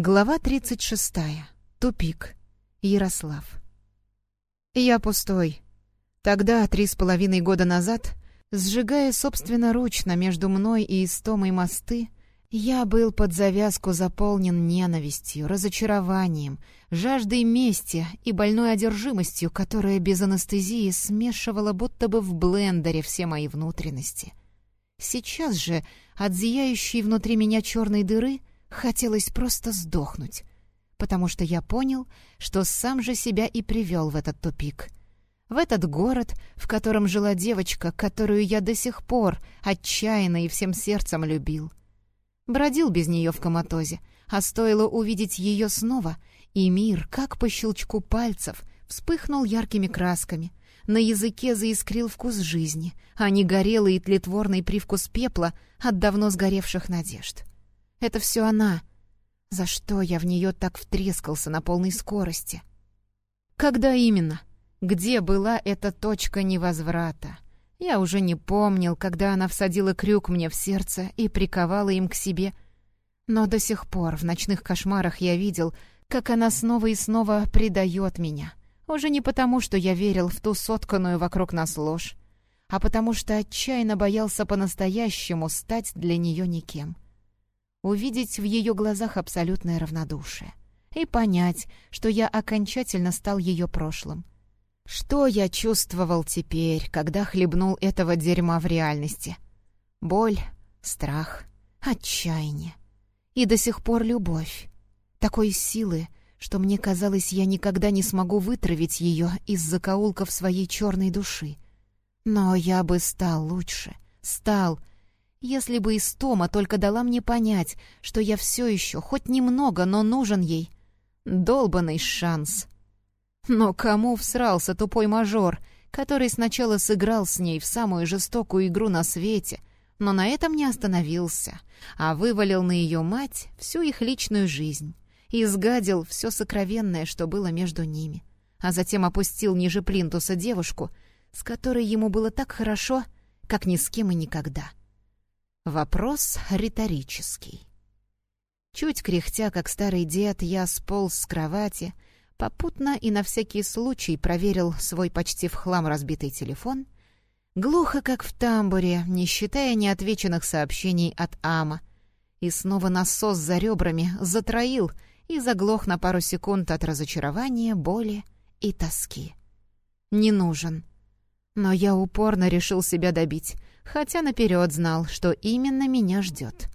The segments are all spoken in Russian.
Глава 36. Тупик. Ярослав. Я пустой. Тогда, три с половиной года назад, сжигая собственноручно между мной и Истомой мосты, я был под завязку заполнен ненавистью, разочарованием, жаждой мести и больной одержимостью, которая без анестезии смешивала будто бы в блендере все мои внутренности. Сейчас же от зияющей внутри меня черной дыры — Хотелось просто сдохнуть, потому что я понял, что сам же себя и привел в этот тупик. В этот город, в котором жила девочка, которую я до сих пор отчаянно и всем сердцем любил. Бродил без нее в коматозе, а стоило увидеть ее снова, и мир, как по щелчку пальцев, вспыхнул яркими красками. На языке заискрил вкус жизни, а не горелый и тлетворный привкус пепла от давно сгоревших надежд. Это все она. За что я в нее так втрескался на полной скорости? Когда именно? Где была эта точка невозврата? Я уже не помнил, когда она всадила крюк мне в сердце и приковала им к себе. Но до сих пор в ночных кошмарах я видел, как она снова и снова предает меня. Уже не потому, что я верил в ту сотканную вокруг нас ложь, а потому что отчаянно боялся по-настоящему стать для нее никем. — увидеть в ее глазах абсолютное равнодушие и понять, что я окончательно стал ее прошлым. Что я чувствовал теперь, когда хлебнул этого дерьма в реальности? Боль, страх, отчаяние и до сих пор любовь. Такой силы, что мне казалось, я никогда не смогу вытравить ее из закоулков своей черной души. Но я бы стал лучше, стал, если бы Истома только дала мне понять, что я все еще, хоть немного, но нужен ей. Долбанный шанс. Но кому всрался тупой мажор, который сначала сыграл с ней в самую жестокую игру на свете, но на этом не остановился, а вывалил на ее мать всю их личную жизнь и сгадил все сокровенное, что было между ними, а затем опустил ниже плинтуса девушку, с которой ему было так хорошо, как ни с кем и никогда. Вопрос риторический. Чуть кряхтя, как старый дед, я сполз с кровати, попутно и на всякий случай проверил свой почти в хлам разбитый телефон, глухо, как в тамбуре, не считая неотвеченных сообщений от Ама, и снова насос за ребрами затроил и заглох на пару секунд от разочарования, боли и тоски. Не нужен. Но я упорно решил себя добить — хотя наперед знал, что именно меня ждет.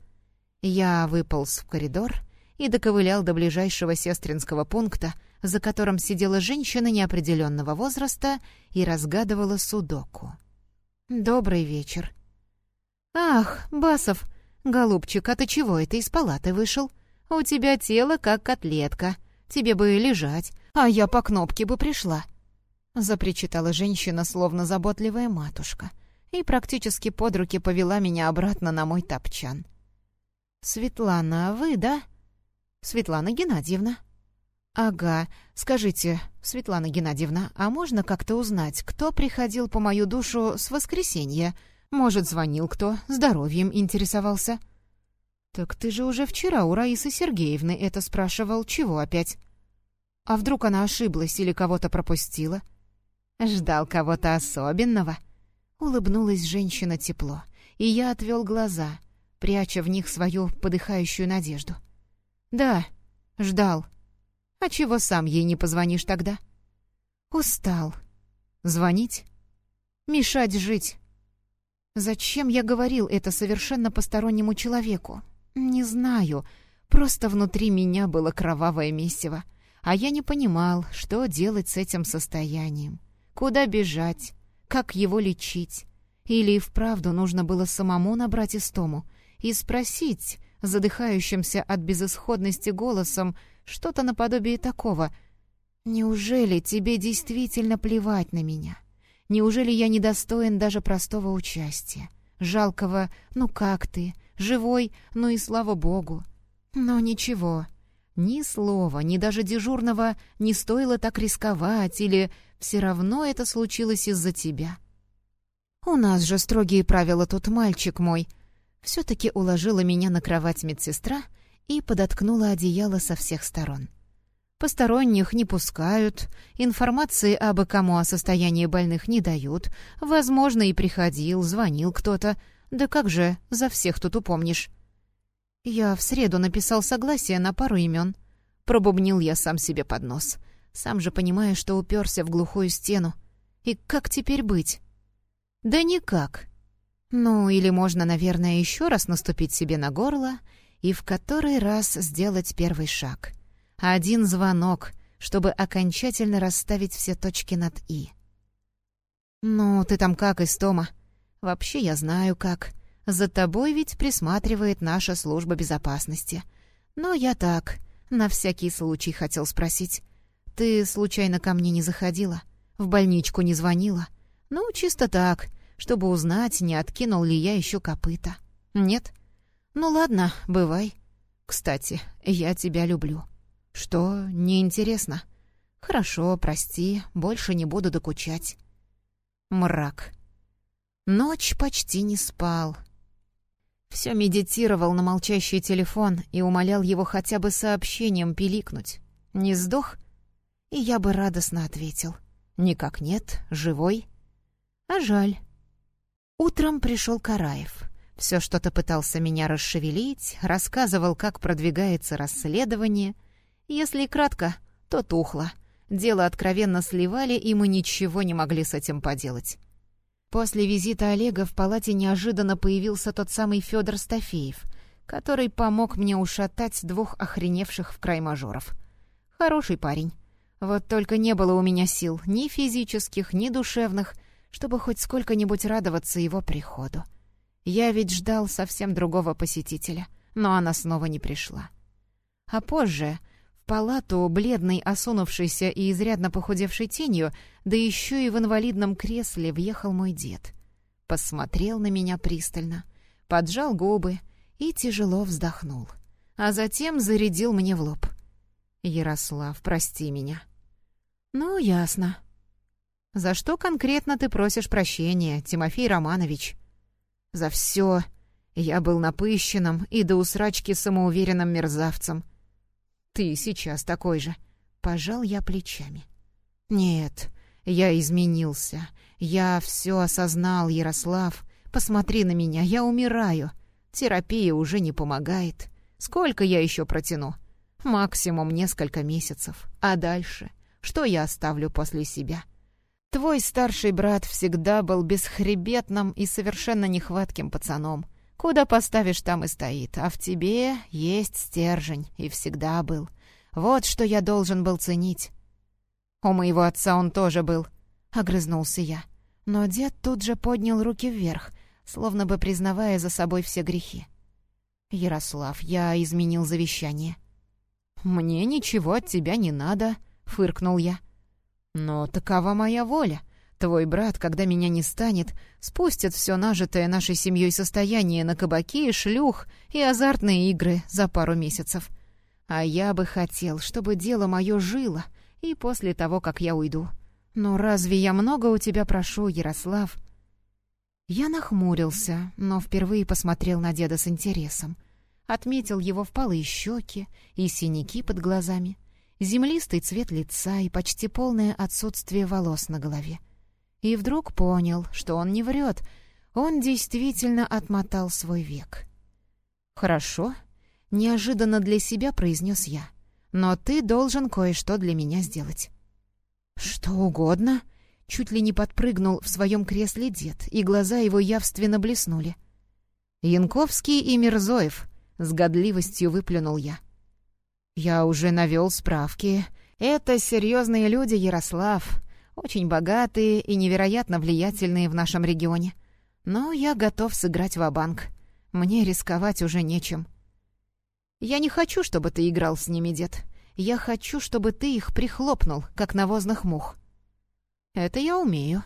Я выполз в коридор и доковылял до ближайшего сестринского пункта, за которым сидела женщина неопределенного возраста и разгадывала судоку. «Добрый вечер». «Ах, Басов, голубчик, а ты чего это из палаты вышел? У тебя тело как котлетка. Тебе бы лежать, а я по кнопке бы пришла». Запричитала женщина, словно заботливая матушка — и практически под руки повела меня обратно на мой топчан. «Светлана, вы, да?» «Светлана Геннадьевна». «Ага. Скажите, Светлана Геннадьевна, а можно как-то узнать, кто приходил по мою душу с воскресенья? Может, звонил кто, здоровьем интересовался?» «Так ты же уже вчера у Раисы Сергеевны это спрашивал. Чего опять?» «А вдруг она ошиблась или кого-то пропустила?» «Ждал кого-то особенного?» Улыбнулась женщина тепло, и я отвел глаза, пряча в них свою подыхающую надежду. «Да, ждал. А чего сам ей не позвонишь тогда?» «Устал. Звонить? Мешать жить. Зачем я говорил это совершенно постороннему человеку? Не знаю. Просто внутри меня было кровавое месиво, а я не понимал, что делать с этим состоянием. Куда бежать? Как его лечить. Или и вправду нужно было самому набрать истому и спросить, задыхающимся от безысходности голосом, что-то наподобие такого. «Неужели тебе действительно плевать на меня? Неужели я недостоин даже простого участия? Жалкого «ну как ты?» Живой, ну и слава богу. Но ничего, ни слова, ни даже дежурного не стоило так рисковать или все равно это случилось из-за тебя. У нас же строгие правила тут, мальчик мой. Все-таки уложила меня на кровать медсестра и подоткнула одеяло со всех сторон. Посторонних не пускают, информации абы кому о состоянии больных не дают. Возможно, и приходил, звонил кто-то. Да как же, за всех тут упомнишь. Я в среду написал согласие на пару имен. Пробубнил я сам себе под нос. Сам же понимаю, что уперся в глухую стену. И как теперь быть? Да никак. Ну, или можно, наверное, еще раз наступить себе на горло и в который раз сделать первый шаг — один звонок, чтобы окончательно расставить все точки над «и». «Ну, ты там как, Истома?» «Вообще я знаю как. За тобой ведь присматривает наша служба безопасности. Но я так, на всякий случай хотел спросить. Ты случайно ко мне не заходила? В больничку не звонила? Ну, чисто так, чтобы узнать, не откинул ли я еще копыта. Нет? Ну ладно, бывай. Кстати, я тебя люблю». «Что, неинтересно?» «Хорошо, прости, больше не буду докучать». Мрак. Ночь почти не спал. Все медитировал на молчащий телефон и умолял его хотя бы сообщением пиликнуть. «Не сдох?» И я бы радостно ответил. «Никак нет, живой». А жаль. Утром пришел Караев. Все что-то пытался меня расшевелить, рассказывал, как продвигается расследование — если кратко, то тухло. Дело откровенно сливали, и мы ничего не могли с этим поделать. После визита Олега в палате неожиданно появился тот самый Федор Стафеев, который помог мне ушатать двух охреневших в край мажоров. Хороший парень. Вот только не было у меня сил, ни физических, ни душевных, чтобы хоть сколько-нибудь радоваться его приходу. Я ведь ждал совсем другого посетителя, но она снова не пришла. А позже палату, бледный, осунувшийся и изрядно похудевшей тенью, да еще и в инвалидном кресле въехал мой дед. Посмотрел на меня пристально, поджал губы и тяжело вздохнул. А затем зарядил мне в лоб. «Ярослав, прости меня». «Ну, ясно». «За что конкретно ты просишь прощения, Тимофей Романович?» «За все. Я был напыщенным и до усрачки самоуверенным мерзавцем». Ты сейчас такой же. Пожал я плечами. Нет, я изменился. Я все осознал, Ярослав. Посмотри на меня, я умираю. Терапия уже не помогает. Сколько я еще протяну? Максимум несколько месяцев. А дальше? Что я оставлю после себя? Твой старший брат всегда был бесхребетным и совершенно нехватким пацаном. Куда поставишь, там и стоит. А в тебе есть стержень, и всегда был. Вот что я должен был ценить. У моего отца он тоже был, — огрызнулся я. Но дед тут же поднял руки вверх, словно бы признавая за собой все грехи. «Ярослав, я изменил завещание». «Мне ничего от тебя не надо», — фыркнул я. «Но такова моя воля. Твой брат, когда меня не станет, спустит все нажитое нашей семьей состояние на кабаки, шлюх и азартные игры за пару месяцев. А я бы хотел, чтобы дело мое жило и после того, как я уйду. Но разве я много у тебя прошу, Ярослав?» Я нахмурился, но впервые посмотрел на деда с интересом. Отметил его впалые щеки и синяки под глазами, землистый цвет лица и почти полное отсутствие волос на голове. И вдруг понял, что он не врет. Он действительно отмотал свой век. «Хорошо», — неожиданно для себя произнес я. «Но ты должен кое-что для меня сделать». «Что угодно», — чуть ли не подпрыгнул в своем кресле дед, и глаза его явственно блеснули. «Янковский и Мирзоев», — с годливостью выплюнул я. «Я уже навел справки. Это серьезные люди, Ярослав очень богатые и невероятно влиятельные в нашем регионе. Но я готов сыграть в банк Мне рисковать уже нечем. Я не хочу, чтобы ты играл с ними, дед. Я хочу, чтобы ты их прихлопнул, как навозных мух. Это я умею.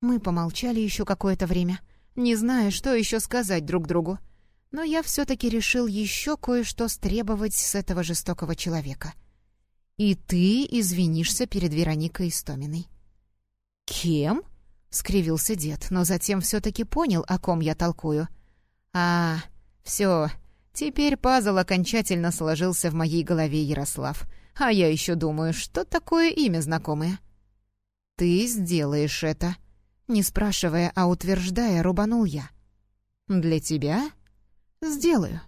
Мы помолчали еще какое-то время, не зная, что еще сказать друг другу. Но я все-таки решил еще кое-что стребовать с этого жестокого человека — и ты извинишься перед Вероникой Истоминой». «Кем?» — скривился дед, но затем все-таки понял, о ком я толкую. «А, все, Теперь пазл окончательно сложился в моей голове, Ярослав. А я еще думаю, что такое имя знакомое. «Ты сделаешь это», — не спрашивая, а утверждая, рубанул я. «Для тебя?» «Сделаю.